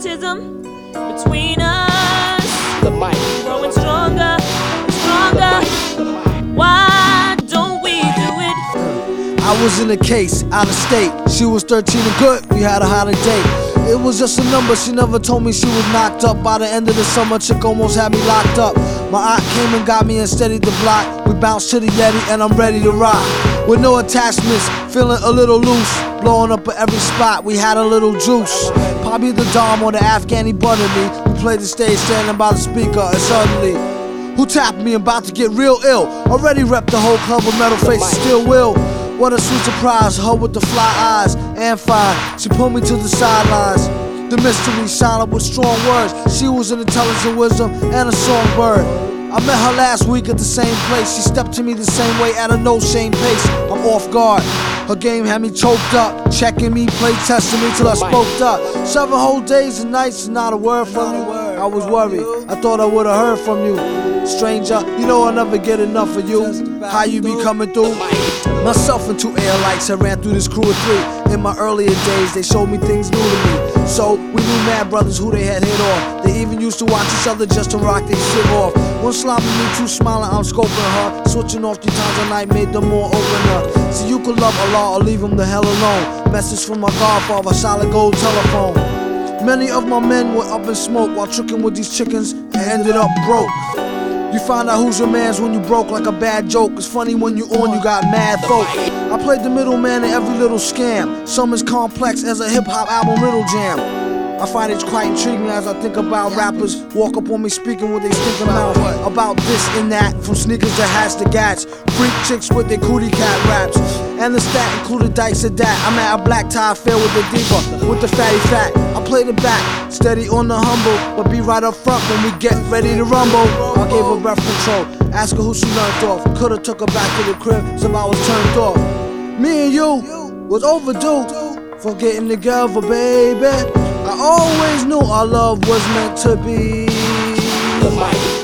magnetism between us. The mic. Growing stronger and stronger. Why don't we do it? I was in a case, out of state. She was 13 and good, we had a holiday. It was just a number, she never told me she was knocked up. By the end of the summer, chick almost had me locked up. My aunt came and got me and steadied the block. We bounced to the Yeti and I'm ready to rock. With no attachments, feeling a little loose. Blowing up at every spot, we had a little juice. Probably the Dom or the Afghani butter me. We played the stage standing by the speaker and suddenly. Who tapped me about to get real ill? Already rep the whole club with metal faces, still will. What a sweet surprise, her with the fly eyes and fine. She pulled me to the sidelines. The mystery silent with strong words. She was an intelligent wisdom and a songbird. I met her last week at the same place. She stepped to me the same way at a no shame pace. I'm off guard. Her game had me choked up, checking me, play testing me till I spoke up. Seven whole days and nights, not a word from you. I was worried. I thought I would have heard from you. Stranger, you know I'll never get enough of you. How you be coming through? Myself and two air lights, I ran through this crew of three. In my earlier days, they showed me things new to me. So we knew mad brothers who they had hit off. They even used to watch each other just to rock their shit off. One slopping me, two smiling, I'm scoping her. Switching off three times a night made them more open up. So you could love Allah or leave him the hell alone. Message from my godfather, solid gold telephone. Many of my men were up in smoke while tricking with these chickens and ended up broke. You find out who's your man's when you broke like a bad joke. It's funny when you on, you got mad folk. I played the middleman in every little scam. Some as complex as a hip hop album riddle jam. I find it quite intriguing as I think about rappers walk up on me speaking what they think about about this and that, from sneakers to hats to gats, freak chicks with their cootie cat raps, and the stat included dice at that. I'm at a black tie fair with the diva, with the fatty fat. I play the back, steady on the humble, but be right up front when we get ready to rumble. I gave her breath control, ask her who she learned off. Coulda took her back to the crib, so I was turned off. Me and you was overdue for getting together, baby. I always knew our love was meant to be. The mic.